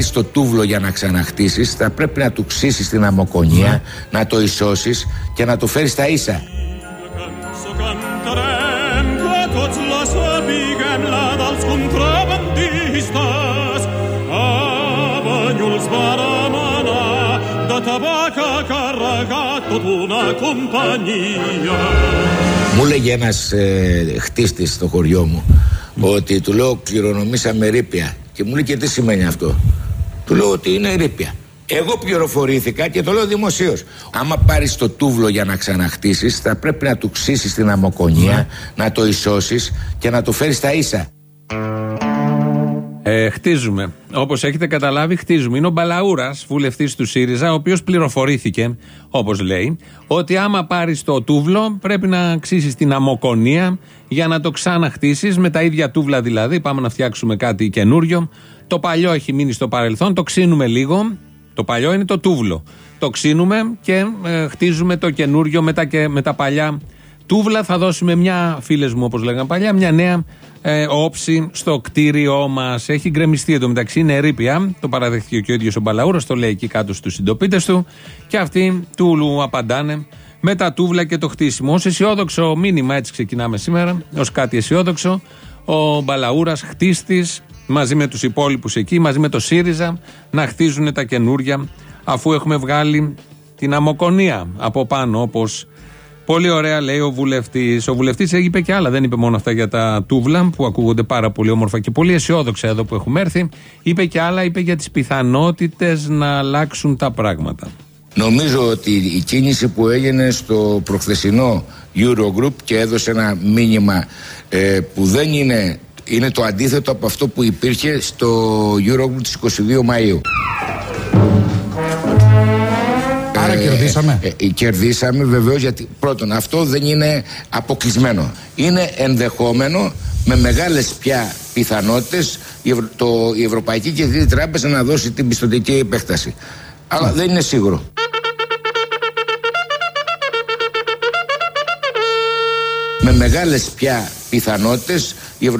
πάρεις το τούβλο για να ξαναχτίσεις, θα πρέπει να του ξύσεις την αμοκονία, να το ισώσεις και να το φέρεις στα ίσα. Μου έλεγε ένας ε, χτίστης στο χωριό μου ότι του λέω κληρονομήσαμε ρήπια. Και μου λέει και τι σημαίνει αυτό; Του λέω ότι είναι ρήπια. Εγώ πληροφορήθηκα και το λέω δημοσίως. Άμα πάρεις το τούβλο για να ξαναχτίσεις, θα πρέπει να του ξύσεις την αμοκονία, ναι. να το ισώσεις και να το φέρεις στα ίσα. Ε, χτίζουμε. Όπως έχετε καταλάβει, χτίζουμε. Είναι ο Μπαλαούρας, βουλευτής του ΣΥΡΙΖΑ, ο οποίος πληροφορήθηκε, όπως λέει, ότι άμα πάρεις το τούβλο, πρέπει να ξύσεις την αμοκονία για να το ξαναχτίσεις με τα ίδια τούβλα δηλαδή. Πάμε να φτιάξουμε κάτι καινούριο. Το παλιό έχει μείνει στο παρελθόν, το ξύνουμε λίγο. Το παλιό είναι το τούβλο. Το ξύνουμε και ε, χτίζουμε το καινούριο με τα, και, με τα παλιά τούβλα. Θα δώσουμε μια, φίλες μου όπως λέγανε παλιά, μια νέα ε, όψη στο κτίριό μας. Έχει γκρεμιστεί εντωμεταξύ, είναι ερήπια. Το παραδεχτεί και ο ίδιος ο Μπαλαούρας, το λέει εκεί κάτω στους συντοπίτες του. Και αυτοί του απαντάνε με τα τούβλα και το χτίσιμο. Ω αισιόδοξο μήνυμα, έτσι ξεκινάμε σήμερα, ως κάτι αισιόδοξο, ο Μπαλαούρας χτίστης μαζί με τους υπόλοιπους εκεί, μαζί με το ΣΥΡΙΖΑ, να χτίζουν τα καινούρια, αφού έχουμε βγάλει την αμοκονία από πάνω, όπως Πολύ ωραία λέει ο βουλευτής. Ο βουλευτής είπε και άλλα. Δεν είπε μόνο αυτά για τα τούβλα που ακούγονται πάρα πολύ όμορφα και πολύ αισιόδοξα εδώ που έχουμε έρθει. Είπε και άλλα. Είπε για τις πιθανότητες να αλλάξουν τα πράγματα. Νομίζω ότι η κίνηση που έγινε στο προχθεσινό Eurogroup και έδωσε ένα μήνυμα ε, που δεν είναι, είναι το αντίθετο από αυτό που υπήρχε στο Eurogroup της 22 Μαΐου. Άρα ε, κερδίσαμε. Ε, ε, κερδίσαμε βεβαίως γιατί πρώτον αυτό δεν είναι αποκλεισμένο. Είναι ενδεχόμενο με μεγάλες πια πιθανότητες η, η Ευρωπαϊκή Κεντρική Τράπεζα να δώσει την πιστοτική επέκταση. Αλλά δεν είναι σίγουρο. Με μεγάλες πια πιθανότητες η,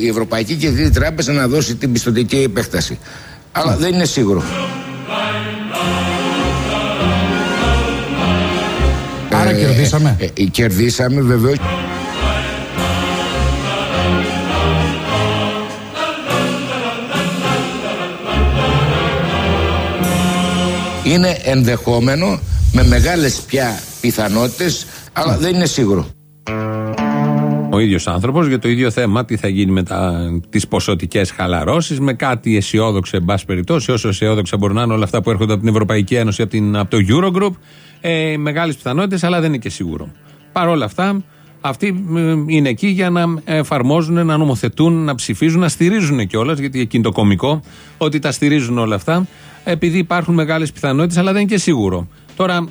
η Ευρωπαϊκή Κεντρική Τράπεζα να δώσει την πιστοτική επέκταση. Αλλά δεν είναι σίγουρο. Άρα ε, κερδίσαμε. Ε, ε, κερδίσαμε βεβαίως. Είναι ενδεχόμενο με μεγάλες πια πιθανότητες αλλά δεν είναι σίγουρο. Ο ίδιος άνθρωπος για το ίδιο θέμα, τι θα γίνει με τις ποσοτικές χαλαρώσεις, με κάτι αισιόδοξο, εν πάση περιπτώσει, όσο αισιόδοξα μπορεί να είναι όλα αυτά που έρχονται από την Ευρωπαϊκή Ένωση, από, την, από το Eurogroup. Ε, Μεγάλες πιθανότητες, αλλά δεν είναι και σίγουρο. Παρ' όλα αυτά, αυτοί ε, είναι εκεί για να εφαρμόζουν, να νομοθετούν, να ψηφίζουν, να στηρίζουν κιόλας, γιατί εκείνη το κομικό, ότι τα στηρίζουν όλα αυτά, επειδή υπάρχουν μεγάλες πιθανότητες, αλλά δεν είναι και σίγουρο. Τώρα,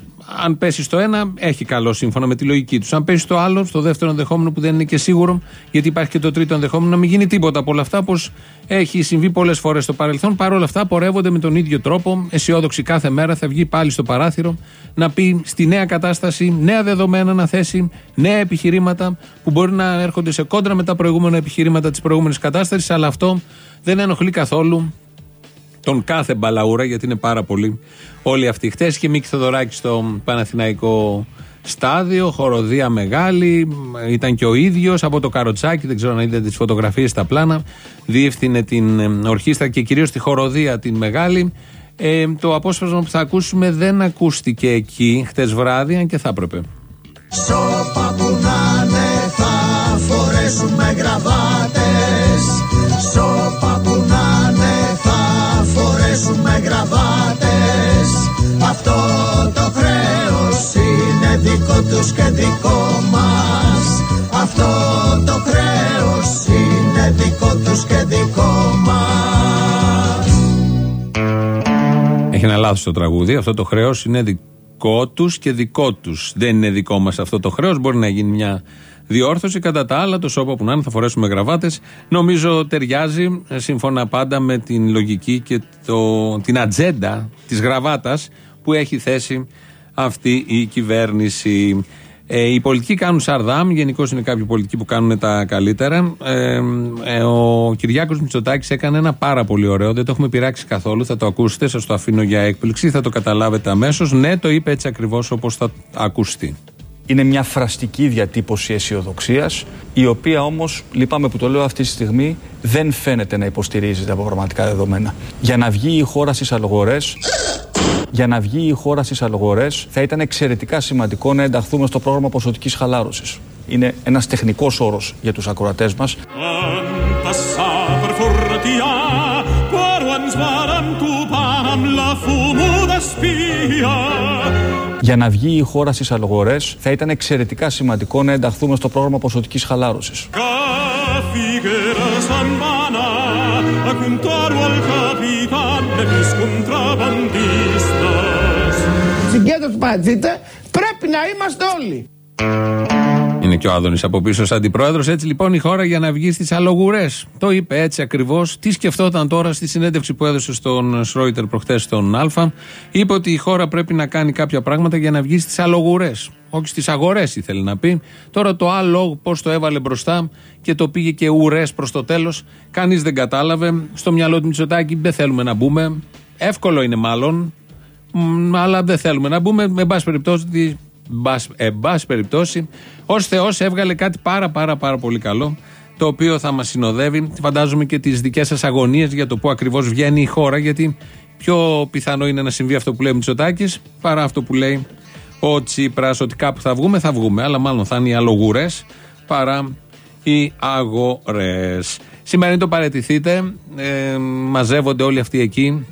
αν πέσει στο ένα, έχει καλό σύμφωνα με τη λογική τους. Αν πέσει στο άλλο, στο δεύτερο ενδεχόμενο που δεν είναι και σίγουρο, γιατί υπάρχει και το τρίτο ενδεχόμενο, να μην γίνει τίποτα από όλα αυτά, όπως έχει συμβεί πολλές φορές στο παρελθόν. Παρ' όλα αυτά, πορεύονται με τον ίδιο τρόπο, αισιόδοξοι κάθε μέρα, θα βγει πάλι στο παράθυρο να πει στη νέα κατάσταση, νέα δεδομένα να θέσει, νέα επιχειρήματα που μπορεί να έρχονται σε κόντρα με τα προηγούμενα επιχειρήματα της προηγούμενης κατάστασης, αλλά αυτό δεν ενοχλεί καθόλου τον κάθε μπαλαούρα, γιατί είναι πάρα πολύ όλοι αυτοί. Χθε είχε Μίκη Θοδωράκη στο Παναθηναϊκό στάδιο, χοροδία μεγάλη, ήταν και ο ίδιος από το καροτσάκι, δεν ξέρω αν είδατε τις φωτογραφίες στα πλάνα. Διεύθυνε την ε, ορχήστρα και κυρίως τη χοροδία την μεγάλη. Ε, το απόσπασμα που θα ακούσουμε δεν ακούστηκε εκεί χτες βράδυ, αν και θα έπρεπε. Σώπα που να θα φορέσουμε γραβάτες δικό τους και δικό μας Αυτό το χρέος είναι δικό τους και δικό μας Έχει ένα λάθος το τραγούδι, αυτό το χρέος είναι δικό τους και δικό τους. Δεν είναι δικό μας αυτό το χρέος, μπορεί να γίνει μια διόρθωση. Κατά τα άλλα, το σώπα που να είναι, θα φορέσουμε γραβάτες. Νομίζω ταιριάζει ε, σύμφωνα πάντα με την λογική και το, την ατζέντα της γραβάτας που έχει θέσει αυτή η κυβέρνηση. Ε, οι πολιτικοί κάνουν σαρδάμ, γενικώ είναι κάποιοι πολιτικοί που κάνουν τα καλύτερα. Ε, ε, ο Κυριάκος Μητσοτάκης έκανε ένα πάρα πολύ ωραίο, δεν το έχουμε πειράξει καθόλου. Θα το ακούσετε, σας το αφήνω για έκπληξη, θα το καταλάβετε αμέσως. Ναι, το είπε έτσι ακριβώς όπως θα ακουστεί. Είναι μια φραστική διατύπωση αισιοδοξίας, η οποία όμως, λυπάμαι που το λέω αυτή τη στιγμή, δεν φαίνεται να υποστηρίζεται από πραγματικά δεδομένα. Για να βγει η χώρα στις αλογορέ, για να βγει η χώρα στις αλογορέ, θα ήταν εξαιρετικά σημαντικό να ενταχθούμε στο πρόγραμμα ποσοτικής χαλάρωσης. Είναι ένας τεχνικός όρος για τους ακροατές μας. Για να βγει η χώρα στις αλογορέ, θα ήταν εξαιρετικά σημαντικό να ενταχθούμε στο πρόγραμμα ποσοτικής χαλάρωσης. Συγκέντρωση Πατζίτε πρέπει να είμαστε όλοι. Είναι και ο Άδωνης από πίσω σαν αντιπρόεδρος. Έτσι λοιπόν η χώρα για να βγει στις αλογουρές. Το είπε έτσι ακριβώς. Τι σκεφτόταν τώρα στη συνέντευξη που έδωσε στον Σρόιτερ προχθές στον Α. Είπε ότι η χώρα πρέπει να κάνει κάποια πράγματα για να βγει στις αλογουρές. Όχι στις αγορές ήθελε να πει. Τώρα το άλλο πώς το έβαλε μπροστά και το πήγε και ουρές προς το τέλος. Κανείς δεν κατάλαβε. Στο μυαλό του Μητσοτάκη δεν θέλουμε να μπούμε. Εύκολο είναι μάλλον. Αλλά δεν θέλουμε να μπούμε. Με πάση περιπτώσει εν πάση περιπτώσει, ως Θεός έβγαλε κάτι πάρα πάρα πάρα πολύ καλό, το οποίο θα μας συνοδεύει. Φαντάζομαι και τις δικές σας αγωνίες για το πού ακριβώς βγαίνει η χώρα, γιατί πιο πιθανό είναι να συμβεί αυτό που λέει ο Μητσοτάκης παρά αυτό που λέει ο Τσίπρας, ότι κάπου θα βγούμε, θα βγούμε. Αλλά μάλλον θα είναι οι αλογουρέ παρά οι αγορές. Σήμερα είναι το παρετηθείτε. Ε, μαζεύονται όλοι αυτοί εκεί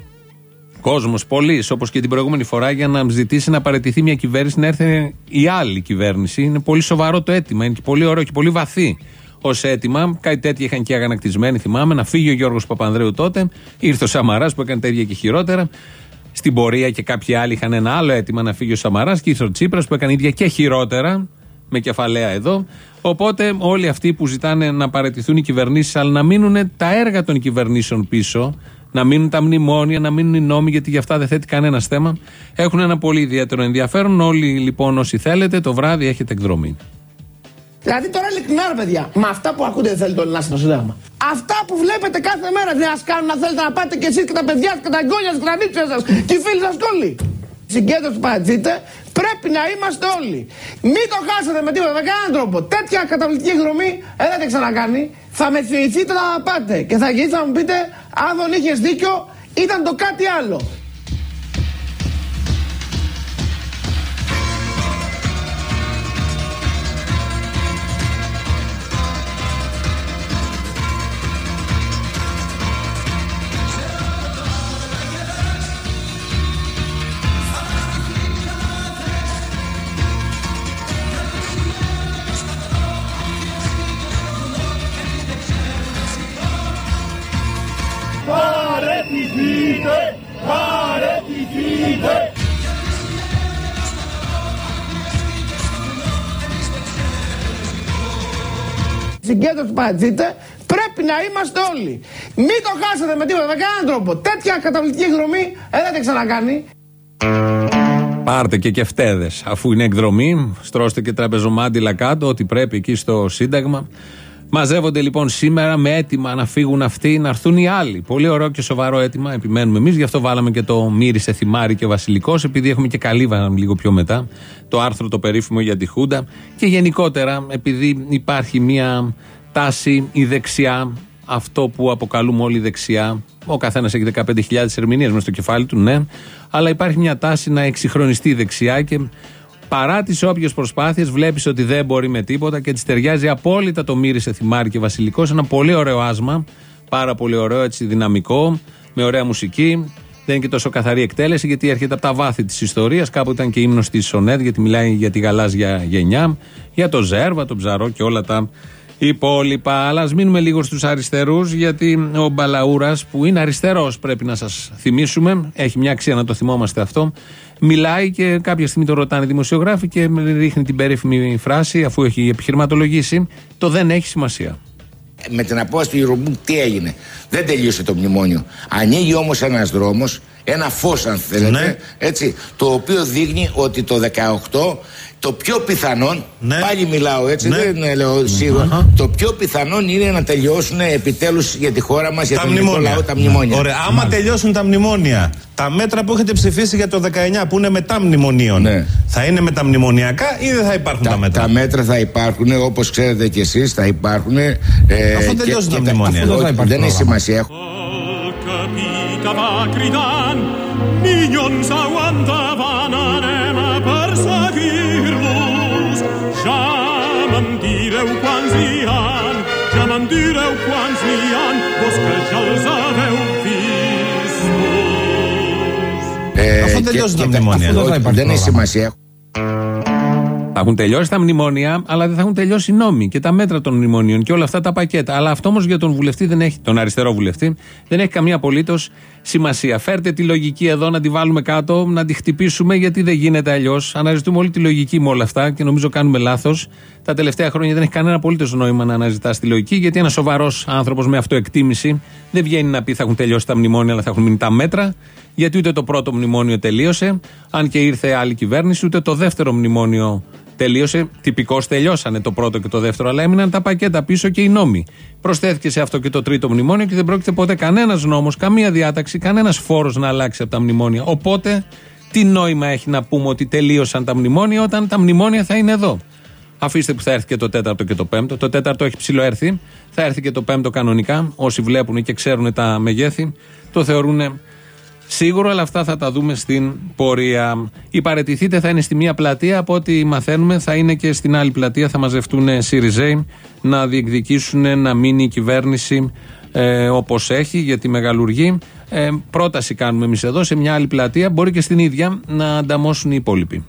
κόσμος, πολλοί, όπως και την προηγούμενη φορά, για να ζητήσει να παραιτηθεί μια κυβέρνηση, να έρθει η άλλη κυβέρνηση. Είναι πολύ σοβαρό το αίτημα. Είναι πολύ ωραίο και πολύ βαθύ ως αίτημα. Κάτι τέτοια είχαν και αγανακτισμένοι, θυμάμαι, να φύγει ο Γιώργος Παπανδρέου τότε. Ήρθε ο Σαμαράς που έκανε τα ίδια και χειρότερα. Στην πορεία και κάποιοι άλλοι είχαν ένα άλλο αίτημα να φύγει ο Σαμαράς και ήρθε ο Τσίπρας που έκανε ίδια και χειρότερα. Με κεφαλαία εδώ. Οπότε όλοι αυτοί που ζητάνε να παραιτηθούν οι κυβερνήσεις, αλλά να μείνουν τα έργα των κυβερνήσεων πίσω, να μείνουν τα μνημόνια, να μείνουν οι νόμοι, γιατί για αυτά δεν θέτει κανένα θέμα. Έχουν ένα πολύ ιδιαίτερο ενδιαφέρον. Όλοι λοιπόν όσοι θέλετε, το βράδυ έχετε εκδρομή. Δηλαδή τώρα ειλικρινά ρε παιδιά, με αυτά που ακούτε δεν θέλετε όλοι να είστε στο Σύνταγμα. Αυτά που βλέπετε κάθε μέρα δεν σα κάνουν να θέλετε να πάτε και εσείς και τα παιδιά σας και τα εγγόνια σας και τα νύψια σας και οι φίλοι σας και όλοι. Συγκέντρωση που πατζείτε πρέπει να είμαστε όλοι. Μην το χάσετε με τίποτα, με κανέναν τρόπο. Τέτοια καταπληκτική εκδρομή δεν θα ξανακάνει. Θα με θυμηθείτε να πάτε και θα γυρίσετε να μου πείτε αν δεν είχες δίκιο ήταν το κάτι άλλο. Συγκέντρωση που πατζείτε πρέπει να είμαστε όλοι. Μην το χάσετε με τίποτα, με κανέναν τρόπο. Τέτοια καταπληκτική εκδρομή δεν θα ξανακάνει. Πάρτε και κεφτέδες. Αφού είναι εκδρομή, στρώστε και τραπεζομάντιλα κάτω, ότι πρέπει εκεί στο Σύνταγμα. Μαζεύονται λοιπόν σήμερα με έτοιμα να φύγουν αυτοί, να έρθουν οι άλλοι. Πολύ ωραίο και σοβαρό έτοιμα. Επιμένουμε εμείς, γι' αυτό βάλαμε και το μύρισε θυμάρι και βασιλικός, επειδή έχουμε και καλύβα λίγο πιο μετά το άρθρο το περίφημο για τη Χούντα. Και γενικότερα, επειδή υπάρχει μια τάση η δεξιά, αυτό που αποκαλούμε όλοι δεξιά. Ο καθένας έχει 15.000 ερμηνείες μες στο κεφάλι του, ναι. Αλλά υπάρχει μια τάση να εξυγχρονιστεί η δεξιά και παρά τις όποιες προσπάθειες βλέπεις ότι δεν μπορεί με τίποτα και της ταιριάζει απόλυτα το μύρισε θυμάρι και βασιλικός. Ένα πολύ ωραίο άσμα. Πάρα πολύ ωραίο, έτσι δυναμικό, με ωραία μουσική. Δεν είναι και τόσο καθαρή εκτέλεση γιατί έρχεται από τα βάθη της ιστορίας. Κάπου ήταν και ύμνος της Σονέτ γιατί μιλάει για τη γαλάζια γενιά, για το Ζέρβα, τον Ψαρό και όλα τα υπόλοιπα. Αλλά ας μείνουμε λίγο στους αριστερούς, γιατί ο Μπαλαούρας, που είναι αριστερός, πρέπει να σας θυμίσουμε, έχει μια αξία να το θυμόμαστε αυτό. Μιλάει και κάποια στιγμή το ρωτάνε δημοσιογράφοι και ρίχνει την περίφημη φράση, αφού έχει επιχειρηματολογήσει, το δεν έχει σημασία. Με την απόσταση του Ρομπού τι έγινε; Δεν τελείωσε το μνημόνιο. Ανοίγει όμως ένας δρόμος ένα φως αν θέλετε, Ναι. έτσι, το οποίο δείχνει ότι το 18 το πιο πιθανόν, Ναι. πάλι μιλάω έτσι, Ναι. δεν λέω σίγουρα, το πιο πιθανόν είναι να τελειώσουν επιτέλους για τη χώρα μας, για Τα τον ελληνικό μνημόνια. λαό, τα μνημόνια. Ωραία, άμα τελειώσουν τα μνημόνια, τα μέτρα που έχετε ψηφίσει για το 19 που είναι μετά μνημονίων, Ναι. θα είναι μεταμνημονιακά ή δεν θα υπάρχουν τα, Τα, μέτρα; τα μέτρα θα υπάρχουν, όπως ξέρετε κι εσείς, θα υπάρχουν. Ε, Αφού τελειώσουν τα μνημόνια. αφού Δεν θα υπάρχει δεν έχει πρόγραμμα. σημασία. capita va gridant, mignons me'n direu quants n'hi han, vos que ja els haveu vistos. Ε, Αφού και- τελειώσουν τα και μνημόνια. αφού Δεν θα υπάρχει Δεν έχει πρόγραμμα. σημασία. Θα έχουν τελειώσει τα μνημόνια, αλλά δεν θα έχουν τελειώσει οι νόμοι και τα μέτρα των μνημονίων και όλα αυτά τα πακέτα. Αλλά αυτό όμως για τον βουλευτή δεν έχει, τον αριστερό βουλευτή, δεν έχει καμία απολύτως σημασία. Φέρτε τη λογική εδώ να τη βάλουμε κάτω, να τη χτυπήσουμε, γιατί δεν γίνεται αλλιώς. Αναζητούμε όλη τη λογική με όλα αυτά και νομίζω κάνουμε λάθος. Τα τελευταία χρόνια δεν έχει κανένα απολύτως νόημα να αναζητάς τη λογική, γιατί ένας σοβαρός άνθρωπος με αυτοεκτίμηση δεν βγαίνει να πει θα έχουν τελειώσει τα μνημόνια, αλλά θα έχουν μείνει τα μέτρα. Γιατί ούτε το πρώτο μνημόνιο τελείωσε, αν και ήρθε άλλη κυβέρνηση, ούτε το δεύτερο μνημόνιο τελείωσε. Τυπικώς τελειώσανε το πρώτο και το δεύτερο, αλλά έμειναν τα πακέτα πίσω και οι νόμοι. Προσθέθηκε σε αυτό και το τρίτο μνημόνιο και δεν πρόκειται ποτέ κανένας νόμος, καμία διάταξη, κανένας φόρος να αλλάξει από τα μνημόνια. Οπότε, τι νόημα έχει να πούμε ότι τελείωσαν τα μνημόνια όταν τα μνημόνια θα είναι εδώ; Αφήστε που θα έρθει και το τέταρτο και το πέμπτο. Το τέταρτο έχει ψηλοέρθει. Θα έρθει και το πέμπτο κανονικά. Όσοι βλέπουν και ξέρουν τα μεγέθη, το θεωρούν Σίγουρο, αλλά αυτά θα τα δούμε στην πορεία. Η παρετηθείτε θα είναι στη μία πλατεία, από ό,τι μαθαίνουμε θα είναι και στην άλλη πλατεία. Θα μαζευτούν ΣΥΡΙΖΕΙ να διεκδικήσουν να μείνει η κυβέρνηση ε, όπως έχει, γιατί μεγαλουργεί. Ε, πρόταση κάνουμε εμείς εδώ σε μια άλλη πλατεία, μπορεί και στην ίδια να ανταμώσουν οι υπόλοιποι.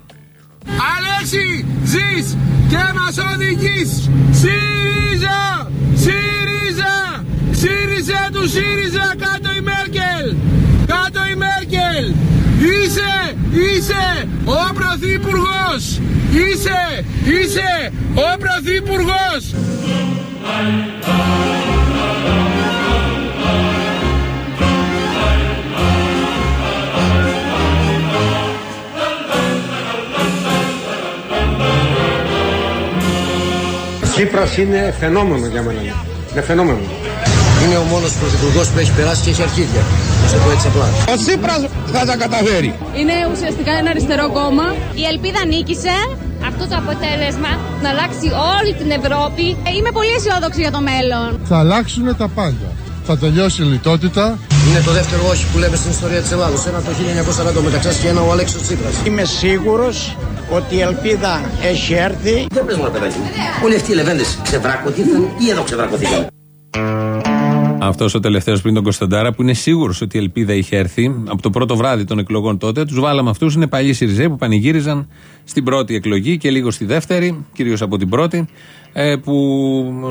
Αλέξη, ζεις και μας οδηγείς. ΣΥΡΙΖΑ, ΣΥΡΙΖΑ, ΣΥΡΙΖΑ του ΣΥΡΙΖΑ, κάτω η Μέρκελ, κάτω η Μέρκελ. Είσαι, είσαι ο Πρωθυπουργός. Είσαι, είσαι ο Πρωθυπουργός. Τσίπρας είναι φαινόμενο για μένα. Είναι φαινόμενο. Είναι ο μόνος πρωθυπουργός που έχει περάσει και έχει αρχίδια. Να το πω έτσι απλά. Ο Τσίπρας θα τα καταφέρει. Είναι ουσιαστικά ένα αριστερό κόμμα. Η ελπίδα νίκησε. Αυτό το αποτέλεσμα να αλλάξει όλη την Ευρώπη. Είμαι πολύ αισιόδοξη για το μέλλον. Θα αλλάξουν τα πάντα. Θα τελειώσει η λιτότητα. Είναι το δεύτερο όχι που λέμε στην ιστορία της Ελλάδος. Ένα το 1940 μεταξύ και ένα ο Αλέξης Τσίπρας. Είμαι σίγουρος ότι η ελπίδα έχει έρθει. Δεν πες μου παιδάκι μου. Όλοι αυτοί οι λεβέντες ξεβράκωθηκαν ή εδώ ξεβράκωθηκαν. Αυτός ο τελευταίος πριν τον Κωνσταντάρα, που είναι σίγουρος ότι η ελπίδα είχε έρθει από το πρώτο βράδυ των εκλογών τότε. Τους βάλαμε αυτούς, είναι παλιοί Σιριζέοι που πανηγύριζαν στην πρώτη εκλογή και λίγο στη δεύτερη, κυρίως από την πρώτη, ε, που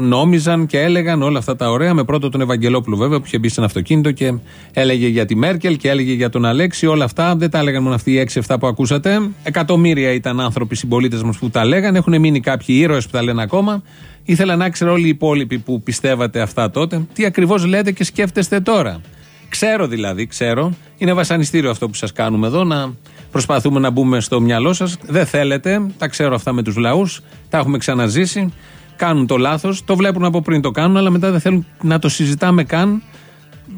νόμιζαν και έλεγαν όλα αυτά τα ωραία. Με πρώτο τον Ευαγγελόπουλο, βέβαια, που είχε μπει σε ένα αυτοκίνητο και έλεγε για τη Μέρκελ και έλεγε για τον Αλέξη. Όλα αυτά δεν τα έλεγαν μόνο αυτοί οι 6-7 που ακούσατε. Εκατομμύρια ήταν άνθρωποι, συμπολίτες μας που τα λέγανε. Έχουν μείνει κάποιοι ήρωες που τα λένε ακόμα. Ήθελα να ξέρω όλοι οι υπόλοιποι που πιστεύατε αυτά τότε, τι ακριβώς λέτε και σκέφτεστε τώρα. Ξέρω δηλαδή, ξέρω. Είναι βασανιστήριο αυτό που σας κάνουμε εδώ, να προσπαθούμε να μπούμε στο μυαλό σας. Δεν θέλετε, τα ξέρω αυτά με τους λαούς, τα έχουμε ξαναζήσει. Κάνουν το λάθος, το βλέπουν από πριν το κάνουν, αλλά μετά δεν θέλουν να το συζητάμε καν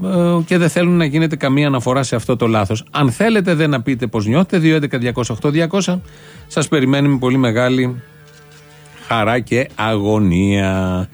ε, και δεν θέλουν να γίνεται καμία αναφορά σε αυτό το λάθος. Αν θέλετε δεν να πείτε πώ νιώθετε, 2.11.208.200, σας περιμένει με πολύ μεγάλη χαρά και αγωνία.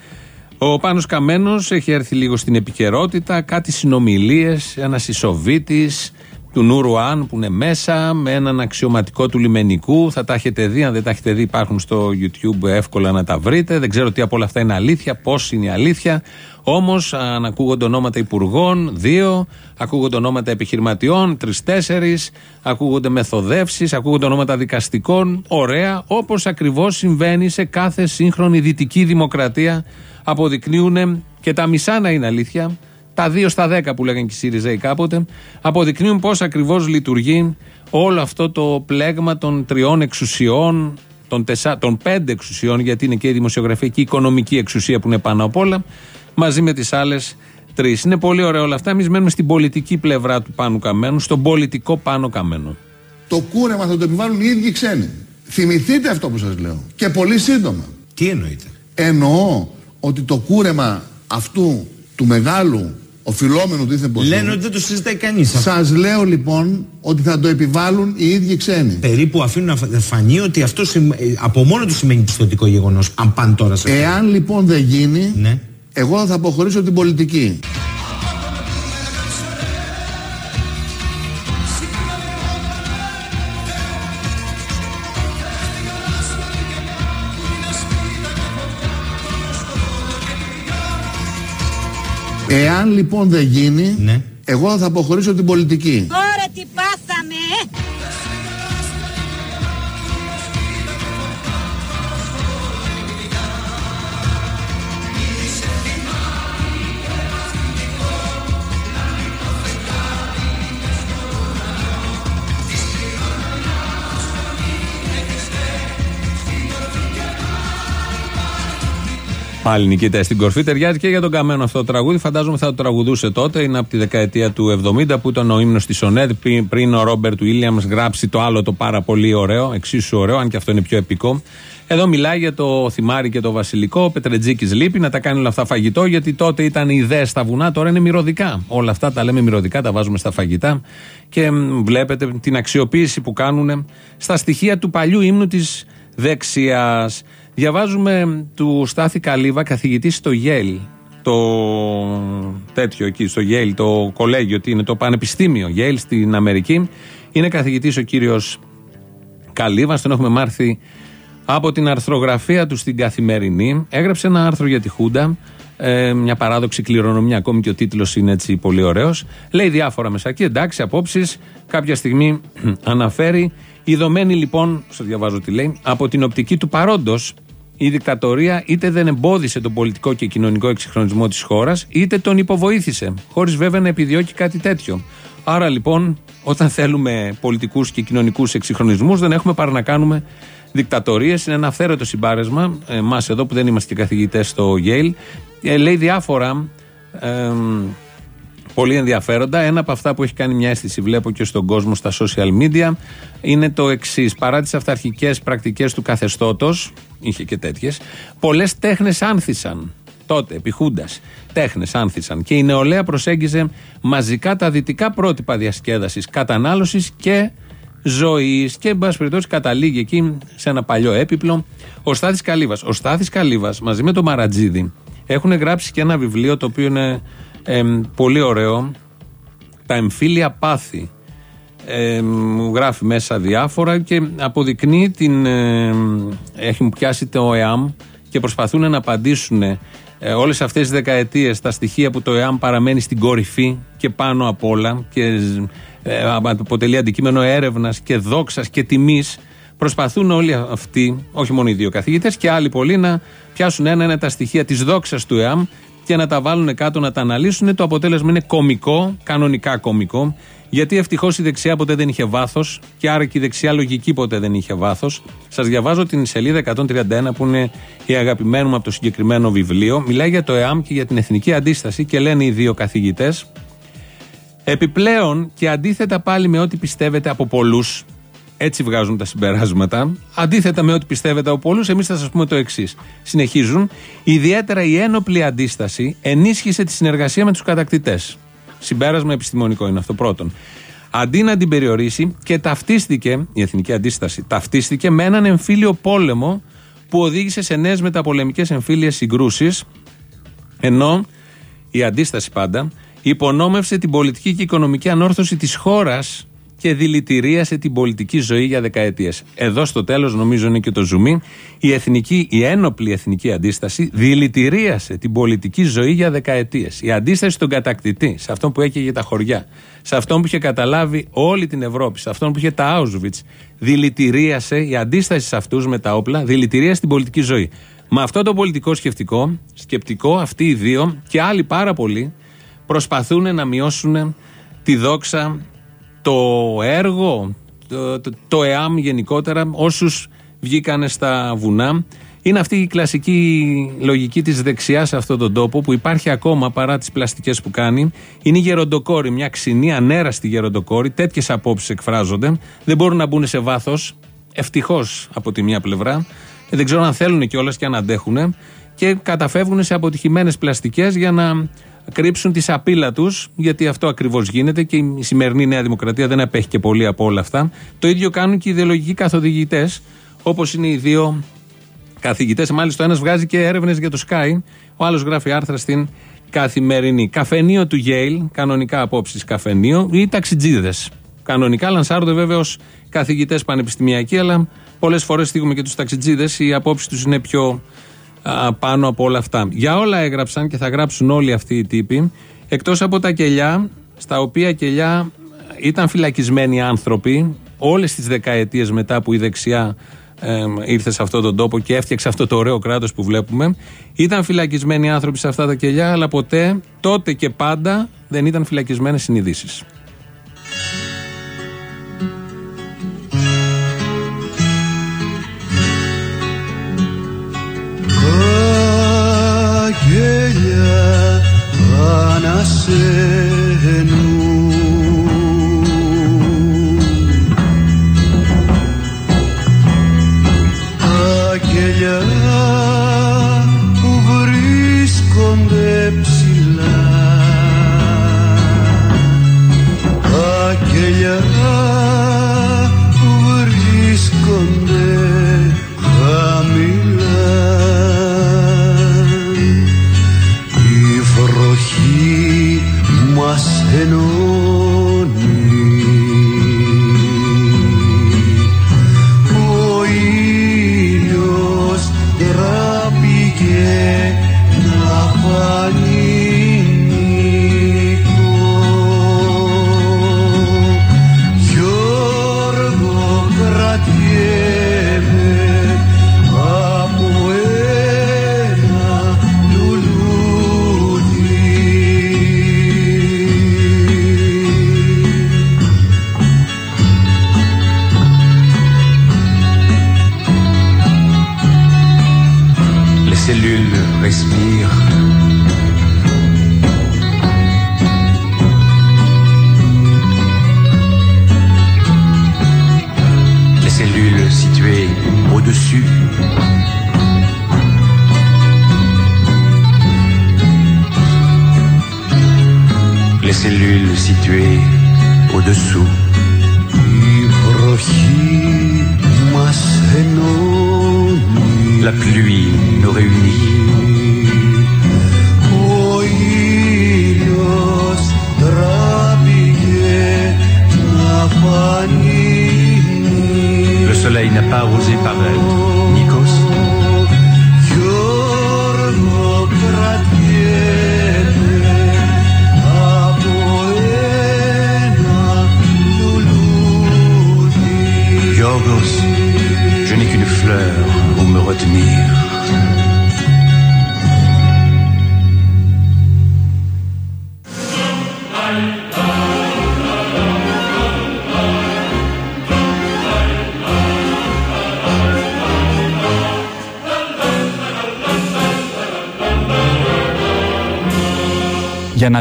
Ο Πάνος Καμένος έχει έρθει λίγο στην επικαιρότητα, κάτι συνομιλίες, ένας ισοβήτης του Νούρου Αν που είναι μέσα με έναν αξιωματικό του λιμενικού. Θα τα έχετε δει, αν δεν τα έχετε δει υπάρχουν στο YouTube εύκολα να τα βρείτε. Δεν ξέρω τι από όλα αυτά είναι αλήθεια, πώς είναι η αλήθεια. Όμως αν ακούγονται ονόματα υπουργών, δύο, ακούγονται ονόματα επιχειρηματιών, τρει-τέσσερι, ακούγονται μεθοδεύσεις, ακούγονται ονόματα δικαστικών. Ωραία, όπως ακριβώς συμβαίνει σε κάθε σύγχρονη δυτική δημοκρατία. Αποδεικνύουν και τα μισά να είναι αλήθεια. Τα δύο στα δέκα που λέγανε και οι ΣΥΡΙΖΑΙ κάποτε, αποδεικνύουν πώς ακριβώς λειτουργεί όλο αυτό το πλέγμα των τριών εξουσιών, των, τεσσά, των πέντε εξουσιών, γιατί είναι και η δημοσιογραφία και η οικονομική εξουσία που είναι πάνω απ' όλα, μαζί με τις άλλες τρεις. Είναι πολύ ωραία όλα αυτά. Εμείς μένουμε στην πολιτική πλευρά του Πάνου Καμένου, στον πολιτικό Πάνο Καμένο. Το κούρεμα θα το επιβάλλουν οι ίδιοι ξένοι. Θυμηθείτε αυτό που σας λέω. Και πολύ σύντομα. Τι εννοείτε; Εννοώ ότι το κούρεμα αυτού του μεγάλου οφειλόμενου δίθεν ποσού. Λένε ότι δεν το συζητάει κανείς. Σας λέω λοιπόν ότι θα το επιβάλλουν οι ίδιοι ξένοι. Περίπου αφήνουν να φα- φανεί ότι αυτό σημ- ε, από μόνο του σημαίνει πιστοτικό γεγονός. Αν πάνε τώρα σε αυτό. Εάν λοιπόν δεν γίνει, Ναι. Εγώ θα αποχωρήσω την πολιτική. Εάν λοιπόν δεν γίνει, Ναι. εγώ θα αποχωρήσω την πολιτική. Ωραία τι πάθαμε Πάλι νικητέ στην κορφή. Ταιριάζει και για τον καμένο αυτό το τραγούδι. Φαντάζομαι θα το τραγουδούσε τότε. Είναι από τη δεκαετία του 70 που ήταν ο ύμνος της Σονέτ. Πριν, πριν ο Ρόμπερτ Βίλιαμς γράψει το άλλο το πάρα πολύ ωραίο, εξίσου ωραίο, αν και αυτό είναι πιο επικό. Εδώ μιλάει για το θυμάρι και το βασιλικό. Ο Πετρετζίκης λείπει να τα κάνει όλα αυτά φαγητό, γιατί τότε ήταν ιδέε στα βουνά, τώρα είναι μυρωδικά. Όλα αυτά τα λέμε μυρωδικά, τα βάζουμε στα φαγητά. Και μ, βλέπετε την αξιοποίηση που κάνουν στα στοιχεία του παλιού ύμνου της δεξιάς. Διαβάζουμε του Στάθη Καλύβα, καθηγητή στο Yale. Το τέτοιο εκεί, στο Yale, το κολέγιο, τι είναι το πανεπιστήμιο Yale στην Αμερική. Είναι καθηγητής ο κύριος Καλύβας, τον έχουμε μάρθει από την αρθρογραφία του στην καθημερινή. Έγραψε ένα άρθρο για τη Χούντα, ε, μια παράδοξη κληρονομιά, ακόμη και ο τίτλος είναι έτσι πολύ ωραίος. Λέει διάφορα μέσα εκεί, εντάξει, απόψεις. Κάποια στιγμή αναφέρει. Ιδωμένη λοιπόν, σα διαβάζω τι λέει, από την οπτική του παρόντος, η δικτατορία είτε δεν εμπόδισε τον πολιτικό και κοινωνικό εξυγχρονισμό της χώρας, είτε τον υποβοήθησε, χωρίς βέβαια να επιδιώκει κάτι τέτοιο. Άρα λοιπόν, όταν θέλουμε πολιτικούς και κοινωνικούς εξυγχρονισμούς, δεν έχουμε παρά να κάνουμε δικτατορίες. Είναι ένα αυθαίρετο συμπάρεσμα. Εμάς εδώ που δεν είμαστε και καθηγητές στο Yale, ε, λέει διάφορα. ε, πολύ ενδιαφέροντα. Ένα από αυτά που έχει κάνει μια αίσθηση, βλέπω και στον κόσμο στα social media, είναι το εξής. Παρά τις αυταρχικές πρακτικές του καθεστώτος, είχε και τέτοιες, πολλές τέχνες άνθησαν. Τότε, επί Χούντας, τέχνες άνθησαν. Και η νεολαία προσέγγιζε μαζικά τα δυτικά πρότυπα διασκέδασης, κατανάλωσης και ζωής. Και, εν πάση περιπτώσει, καταλήγει εκεί σε ένα παλιό έπιπλο ο Στάθης Καλύβας. Ο Στάθης Καλύβας μαζί με τον Μαρατζίδη έχουν γράψει και ένα βιβλίο το οποίο είναι εμ, πολύ ωραίο. Τα εμφύλια πάθη. Ε, μου γράφει μέσα διάφορα και αποδεικνύει την. ε, έχει μου πιάσει το ΕΑΜ και προσπαθούν να απαντήσουν ε, όλες αυτές τις δεκαετίες τα στοιχεία που το ΕΑΜ παραμένει στην κορυφή και πάνω απ' όλα και ε, αποτελεί αντικείμενο έρευνας και δόξας και τιμής προσπαθούν όλοι αυτοί, όχι μόνο οι δύο καθηγητές και άλλοι πολλοί να πιάσουν ένα-ένα τα στοιχεία της δόξας του ΕΑΜ και να τα βάλουν κάτω να τα αναλύσουν. Το αποτέλεσμα είναι κομικό, κανονικά κομικό, γιατί ευτυχώς η δεξιά ποτέ δεν είχε βάθος και άρα και η δεξιά λογική ποτέ δεν είχε βάθος. Σας διαβάζω την σελίδα 131 που είναι η αγαπημένη μου από το συγκεκριμένο βιβλίο. Μιλάει για το ΕΑΜ και για την εθνική αντίσταση και λένε οι δύο καθηγητές. Επιπλέον και αντίθετα πάλι με ό,τι πιστεύετε από πολλούς, έτσι βγάζουν τα συμπεράσματα. Αντίθετα με ό,τι πιστεύετε από πολλούς, εμείς θα σας πούμε το εξής. Συνεχίζουν. Ιδιαίτερα η ένοπλη αντίσταση ενίσχυσε τη συνεργασία με τους κατακτητές. Συμπέρασμα επιστημονικό είναι αυτό πρώτον. Αντί να την περιορίσει και ταυτίστηκε, η εθνική αντίσταση, ταυτίστηκε με έναν εμφύλιο πόλεμο που οδήγησε σε νέες μεταπολεμικές εμφύλιες συγκρούσεις, ενώ η αντίσταση πάντα υπονόμευσε την πολιτική και οικονομική ανόρθωση της χώρας και δηλητηρίασε την πολιτική ζωή για δεκαετίες. Εδώ στο τέλος νομίζω είναι και το ζουμί. Η, εθνική, η ένοπλη εθνική αντίσταση δηλητηρίασε την πολιτική ζωή για δεκαετίες. Η αντίσταση στον κατακτητή, σε αυτόν που έκαιγε τα χωριά, σε αυτόν που είχε καταλάβει όλη την Ευρώπη, σε αυτόν που είχε τα Auschwitz, δηλητηρίασε η αντίσταση σε αυτούς με τα όπλα, δηλητηρίασε την πολιτική ζωή. Με αυτό το πολιτικό σκεφτικό, σκεπτικό αυτοί οι δύο και άλλοι πάρα πολλοί προσπαθούν να μειώσουν τη δόξα, το έργο, το, το, το ΕΑΜ γενικότερα, όσους βγήκανε στα βουνά Είναι αυτή η κλασική λογική της δεξιάς σε αυτόν τον τόπο που υπάρχει ακόμα παρά τις πλαστικές που κάνει. Είναι η γεροντοκόρη, μια ξινή, ανέραστη γεροντοκόρη. Τέτοιες απόψεις εκφράζονται. Δεν μπορούν να μπουν σε βάθος. Ευτυχώς από τη μία πλευρά. Ε, Δεν ξέρω αν θέλουν κιόλας και αν αντέχουν. Και καταφεύγουν σε αποτυχημένες πλαστικές για να κρύψουν τη σαπίλα τους, γιατί αυτό ακριβώς γίνεται και η σημερινή Νέα Δημοκρατία δεν απέχει και πολύ από όλα αυτά. Το ίδιο κάνουν και οι ιδεολογικοί καθοδηγητές, όπως είναι οι δύο καθηγητές. Μάλιστα, ο ένας βγάζει και έρευνες για το Sky, ο άλλος γράφει άρθρα στην καθημερινή. Καφενείο του Yale, κανονικά απόψεις καφενείο, ή ταξιτζίδες. Κανονικά λανσάρονται βέβαια ως καθηγητές πανεπιστημιακοί, αλλά πολλές φορές θίγουμε και τους ταξιτζίδες. Οι απόψεις τους είναι πιο α, πάνω από όλα αυτά. Για όλα έγραψαν και θα γράψουν όλοι αυτοί οι τύποι, εκτός από τα κελιά, στα οποία κελιά ήταν φυλακισμένοι άνθρωποι όλες τις δεκαετίες μετά που η δεξιά ε, ήρθε σε αυτόν τον τόπο και έφτιαξε αυτό το ωραίο κράτος που βλέπουμε. Ήταν φυλακισμένοι άνθρωποι σε αυτά τα κελιά, αλλά ποτέ, τότε και πάντα δεν ήταν φυλακισμένες συνειδήσεις. Γέλια ανασένουν τα γέλια που βρίσκονται ψηλά. Τα γέλια pluie nous réunit. Le soleil n'a pas osé par elle.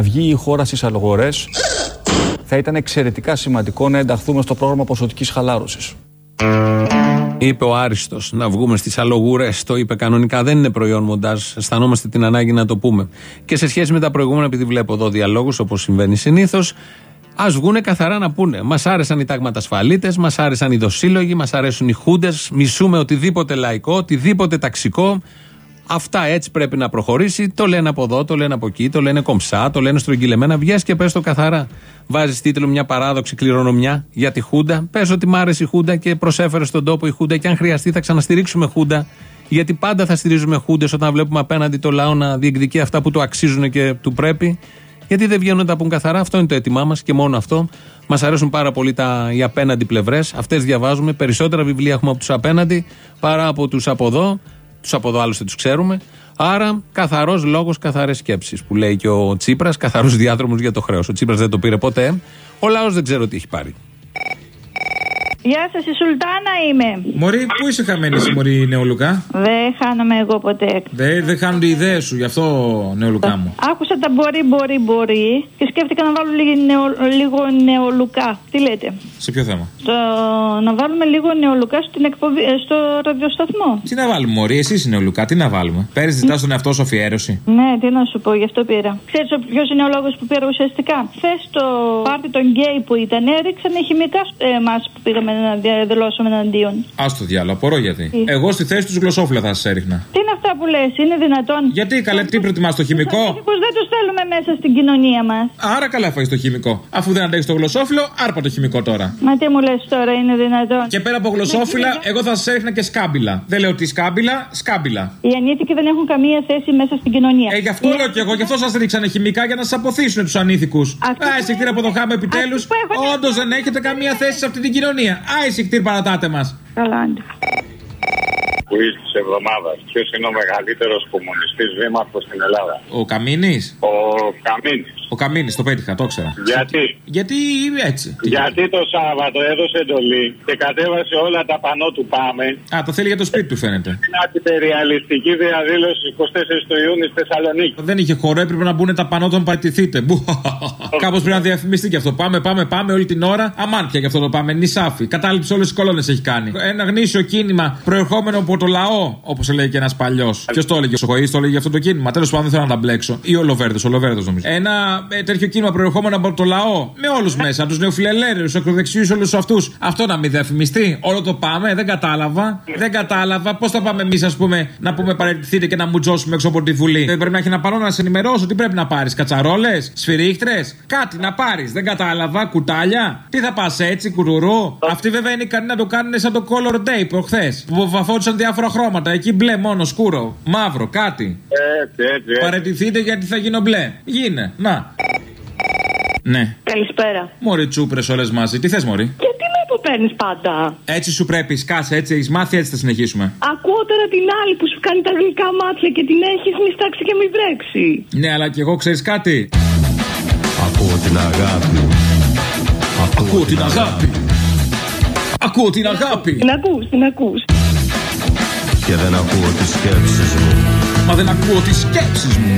Βγει η χώρα στις αλογορέ, θα ήταν εξαιρετικά σημαντικό να ενταχθούμε στο πρόγραμμα ποσοτικής χαλάρωσης. Είπε ο Άριστος να βγούμε στις αλογούρε. Το είπε κανονικά. Δεν είναι προϊόν μοντάζ. Αισθανόμαστε την ανάγκη να το πούμε. Και σε σχέση με τα προηγούμενα, επειδή βλέπω εδώ διαλόγους όπως συμβαίνει συνήθως, ας βγούνε καθαρά να πούνε. Μας άρεσαν οι τάγματα ασφαλίτες, μας άρεσαν οι δοσύλλογοι, μας αρέσουν οι χούντες. Μισούμε οτιδήποτε λαϊκό, οτιδήποτε ταξικό. Αυτά έτσι πρέπει να προχωρήσει. Το λένε από εδώ, το λένε από εκεί, το λένε κομψά, το λένε στρογγυλεμένα. Βγες και πες το καθαρά. Βάζεις τίτλο μια παράδοξη κληρονομιά για τη Χούντα. Πες ότι μ' άρεσε η Χούντα και προσέφερες στον τόπο η Χούντα. Και αν χρειαστεί θα ξαναστηρίξουμε Χούντα. Γιατί πάντα θα στηρίζουμε Χούντες όταν βλέπουμε απέναντι το λαό να διεκδικεί αυτά που του αξίζουν και του πρέπει. Γιατί δεν βγαίνουν να τα πούν καθαρά. Αυτό είναι το αίτημά μας και μόνο αυτό. Μας αρέσουν πάρα πολύ τα, οι απέναντι πλευρές. Αυτές διαβάζουμε. Περισσότερα βιβλία έχουμε από τους απέναντι παρά από τους από εδώ. Τους από εδώ άλλωστε τους ξέρουμε. Άρα, καθαρός λόγος, καθαρές σκέψεις. Που λέει και ο Τσίπρας, καθαρούς διάδρομους για το χρέος. Ο Τσίπρας δεν το πήρε ποτέ. Ο λαός δεν ξέρω τι έχει πάρει. Γεια σας, η Σουλτάνα είμαι. Μωρή, πού είσαι χαμένης, εσύ, Μωρή Νεολουκά; Δεν χάνομαι εγώ ποτέ. Δεν δε χάνονται οι ιδέες σου, γι' αυτό Νεολουκά μου. Άκουσα τα μπορεί, μπορεί, μπορεί και σκέφτηκα να βάλω λίγο, νεο, λίγο νεολουκά. Τι λέτε; Σε ποιο θέμα; Το, να βάλουμε λίγο νεολουκά στην εκπομπή, ε, στο ραδιοσταθμό. Τι να βάλουμε, Μωρή, εσύ είσαι Νεολουκά, τι να βάλουμε; Παίρνεις, ζητάς τον εαυτό σου αφιέρωση. Ναι, τι να σου πω, γι' αυτό πήρα. Ξέρεις ποιος είναι ο λόγος που πήρα ουσιαστικά; Χθες το πάρτι των γκέι που ήταν, έριξαν χημικά εμά που πήγαμε να διαδηλώσουμε εναντίον. Α το διάλογο, απορώ γιατί. Τι; Εγώ στη θέση τους γλωσσόφυλλα θα σας έριχνα. Τι είναι αυτά που λες, είναι δυνατόν. Γιατί καλέ, τι προτιμάς το χημικό; Πω δεν του θέλουμε μέσα στην κοινωνία μας. Άρα καλά φάει το χημικό. Αφού δεν αντέχεις το γλωσσόφυλλο, άρπα το χημικό τώρα. Μα τι μου λες τώρα, είναι δυνατόν. Και πέρα από γλωσσόφυλλα, εγώ θα σα έριχνα και σκάμπιλα. Δεν λέω τι σκάμπιλα, σκάμπιλα. Οι ανήθικοι δεν έχουν καμία θέση μέσα στην κοινωνία. Ε, γι' αυτό λέω και εγώ, γι' αυτό σας ρίξανε χημικά για να σας αποθήσουν τους ανήθικους. Α, εισηκτήρ από το χάμο επιτέλους. Όντως δεν έχετε καμία θέση σε αυτή την κοινωνία. Α, εισηκτήρ παρατάτε μας. Καλά, άντε. Quiz της εβδομάδας. Ποιος είναι ο μεγαλύτερος κομμουνιστής δήμαρχο στην Ελλάδα; Ο Καμίνης; Ο Καμίνης. Ο Καμίνης, το πέτυχα, το ήξερα. Γιατί; Γιατί έτσι. Γιατί το Σάββατο έδωσε εντολή και κατέβασε όλα τα πανό του Πάμε. Α, το θέλει για το σπίτι του φαίνεται. Την αντιπεριαλιστική διαδήλωση στις 24 του Ιούνιου στη Θεσσαλονίκη. Δεν είχε χώρο, έπρεπε να μπουν τα πανό των πατηθείτε. Κάπως πρέπει να διαφημιστεί και αυτό. Πάμε, πάμε, πάμε όλη την ώρα. Αμάν πια γι' αυτό το πάμε. Νησάφι. Κατάληψη όλες τις κολόνες έχει κάνει. Ένα γνήσιο κίνημα προερχόμενο από το λαό, όπως έλεγε και ένας παλιός. Ποιος το έλεγε, ο Σοχοής το έλεγε αυτό το κίνημα. Τέλος πάντων δεν θέλω να τα μπλέξω. Ή ο Λοβέρδος, ο Λοβέρδος νομίζω. Ένα ε, τέτοιο κίνημα προερχόμενο από το λαό. Με όλους μέσα. Τους νεοφιλελέρου, τους ακροδεξιούς, όλους αυτούς. Αυτό να μην διαφημιστεί. Όλο το πάμε, δεν κατάλαβα. Δεν κατάλαβα. Πώς θα πάμε εμείς, ας πούμε, να πούμε παραιτηθείτε και να μουτζώσουμε έξω από τη Βουλή. Δεν πρέπει να έχει ένα παρόν να σε ενημερώσω. Τι πρέπει να πάρεις, κατσαρόλες, σφυρίχτρες. Κάτι να πάρεις. Δεν κατάλαβα, κουτάλια. Τι θα πας έτσι, κουρουρού. Αυτοί βέβαια είναι ικανοί να το κάνουν σαν το color day προχθές. Που βαφόντουσαν διάφορα χρώματα. Εκεί μπλε μόνο, σκούρο, μαύρο, κάτι. Έτσι, έτσι. έτσι. Παρετηθείτε γιατί θα γίνω μπλε. Γίνε, να. Ναι. Καλησπέρα. Μωρή τσούπρες όλες μαζί. Τι θες, Μωρή; Γιατί με υποπέρνει πάντα; Έτσι σου πρέπει, σκάσε, έτσι έχεις μάθει, έτσι θα συνεχίσουμε. Ακούω τώρα την άλλη που σου κάνει τα γλυκά μάτια και την έχεις μη στάξει και μη βρέξει. Ναι, αλλά και εγώ ξέρεις κάτι; Ακούω την αγάπη. Ακούω την αγάπη. Ακούω την αγάπη. Την ακούς, την ακούς. Και δεν ακούω τις σκέψεις μου. Μα δεν ακούω τις σκέψεις μου.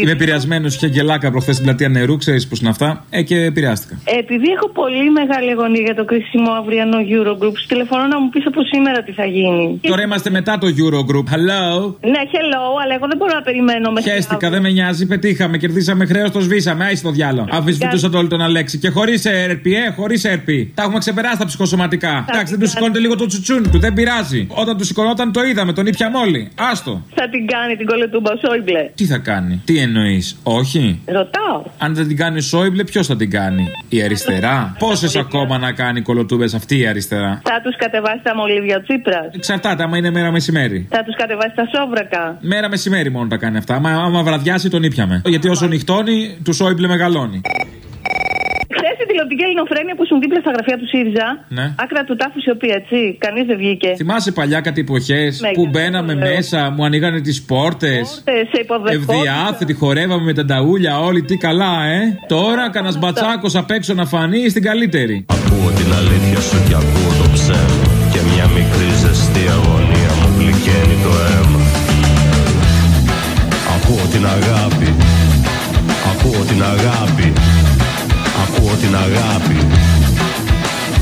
Είμαι επηρεασμένο και γελάκα προχθέ στην πλατεία νερού, ξέρεις πώς είναι αυτά. Ε, και επηρεάστηκα. Επειδή έχω πολύ μεγάλη αγωνία για το κρίσιμο αυριανό Eurogroup, σου τηλεφωνώ να μου πεις από σήμερα τι θα γίνει. Τώρα είμαστε μετά το Eurogroup. Hello; Ναι, hello, αλλά εγώ δεν μπορώ να περιμένω μέχρι. Χαίστηκα, δεν με νοιάζει. Πετύχαμε, κερδίσαμε χρέος, το σβήσαμε. Άισε το διάλογο. Αμφισβητούσαν όλοι τον Αλέξη. Και χωρίς ερπι, ε, χωρίς ερπι. Τα έχουμε ξεπεράσει τα ψυχοσωματικά. Εντάξει, δεν τους σηκώνεται λίγο το τσουτσούν του, δεν πειράζει. Όταν τους σηκωνόταν το είδαμε, τον ήπια όλοι. Άστο. Θα την κάνει την κολετούμπα ο Σόιμπλε. Τι θα κάνει, τι εννοείς, Όχι. Ρωτάω. Αν δεν την κάνεις ο Σόιμπλε, ποιος θα την κάνει, Η αριστερά. Πόσες ακόμα να κάνει κολοτούμπες αυτή η αριστερά; Θα τους κατεβάσει τα μολύβια ο Τσίπρας. Εξαρτάται, άμα είναι μέρα μεσημέρι. Θα τους κατεβάσει τα σόβρακα. Μέρα μεσημέρι μόνο τα κάνει αυτά. Άμα, άμα βραδιάσει, τον ήπιαμε. Γιατί όσο νυχτώνει, του Σόιμπλε μεγαλώνει. Χθε η τηλεοπτική ελληνοφρένεια που ήσουν δίπλα στα γραφεία του ΣΥΡΙΖΑ. Ναι. Άκρα του τάφου σιωπή, έτσι. Κανείς δεν βγήκε. Θυμάσαι παλιά κάτι εποχές που μπαίναμε μέσα, μου ανοίγανε τις πόρτες. σε υποδεχόταν. Ευδιάθετοι, χορεύαμε με τα νταούλια όλοι, τι καλά, ε. Τώρα κανένας μπατσάκος απ' έξω να φανεί στην καλύτερη. Ακούω την αλήθεια σου και ακούω το ψέμα. Και μια μικρή ζεστή αγωνία μου γλυκαίνει το αίμα. Ακούω την αγάπη. Ακούω την αγάπη. Ακούω την αγάπη.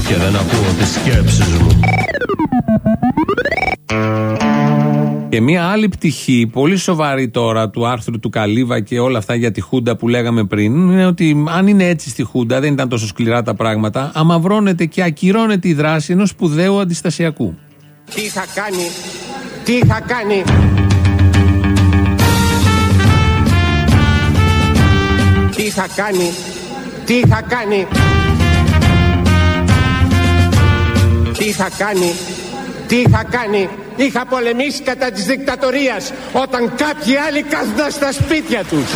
Και δεν ακούω τις σκέψεις μου. Και μία άλλη πτυχή, πολύ σοβαρή τώρα του άρθρου του Καλύβα και όλα αυτά για τη Χούντα που λέγαμε πριν, είναι ότι αν είναι έτσι στη Χούντα, δεν ήταν τόσο σκληρά τα πράγματα, αμαυρώνεται και ακυρώνεται η δράση ενός σπουδαίου αντιστασιακού. Τι θα κάνει, τι θα κάνει; Τι θα κάνει, τι θα κάνει; Τι θα κάνει, τι θα κάνει; Είχα πολεμήσει κατά της δικτατορίας όταν κάποιοι άλλοι κάθονταν στα σπίτια τους.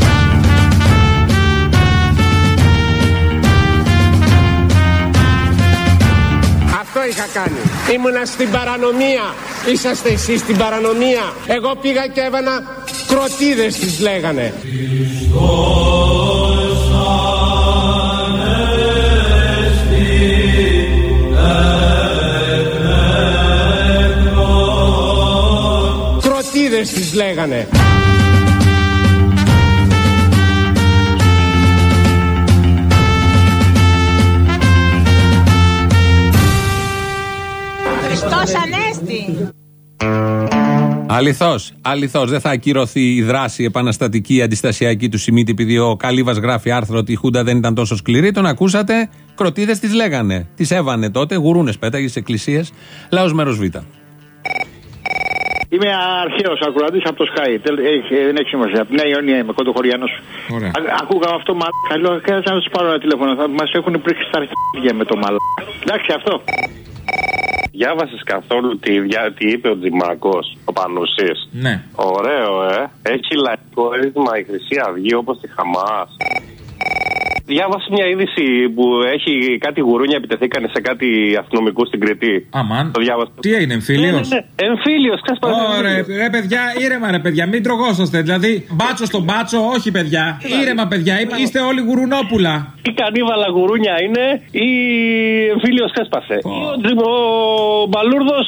Αυτό είχα κάνει. Ήμουνα στην παρανομία. Είσαστε εσείς στην παρανομία. Εγώ πήγα και έβανα κροτίδες τις λέγανε. Λέγανε. Χριστός Ανέστη. Αληθώς, αληθώς. Δεν θα ακυρωθεί η δράση επαναστατική αντιστασιακή του Σιμίτη επειδή ο Καλύβας γράφει άρθρο ότι η Χούντα δεν ήταν τόσο σκληρή. Τον ακούσατε, κροτίδες τις λέγανε. Τις έβανε τότε, γουρούνες πέταγες στι εκκλησίες. Λαός μέρος Β. Είμαι αρχαίος ακροατής από το Sky. Τελ- έχει- Δεν έχει σημασία. Από τη Νέα Ιωνία είμαι, κοντοχωριανός. Ωραία. Ακούγαμε αυτό μαλάκα. Λέω, κάτσε να του πάρω ένα τηλέφωνο. Θα μας έχουν πρίξει τα αρχίδια με το μαλάκα. Εντάξει, αυτό. Διάβασες καθόλου τι, δια- τι είπε ο Τζιμάκος, ο Πανουσής; Ναι. Ωραίο, ε. Έχει λαϊκό αίσθημα η Χρυσή Αυγή όπως τη Χαμάς. Διάβασε μια είδηση που έχει κάτι γουρούνια επιτεθήκανε σε κάτι αστυνομικού στην Κρήτη. Αμάν. Το διάβασα. Τι έγινε, εμφύλιος; Ναι, ναι, ναι. Εμφύλιος, ξέσπασε Ωραία, εμφύλιος. ρε παιδιά, ήρεμα ρε παιδιά, μην τρογόσαστε. Δηλαδή, μπάτσο στον μπάτσο, όχι παιδιά. Ήρεμα παιδιά, είμα- είστε όλοι γουρουνόπουλα. Η κανίβαλα γουρούνια είναι ή εμφύλιος ξέσπασε. Ή ο, Τζι- ο Μπαλούρδος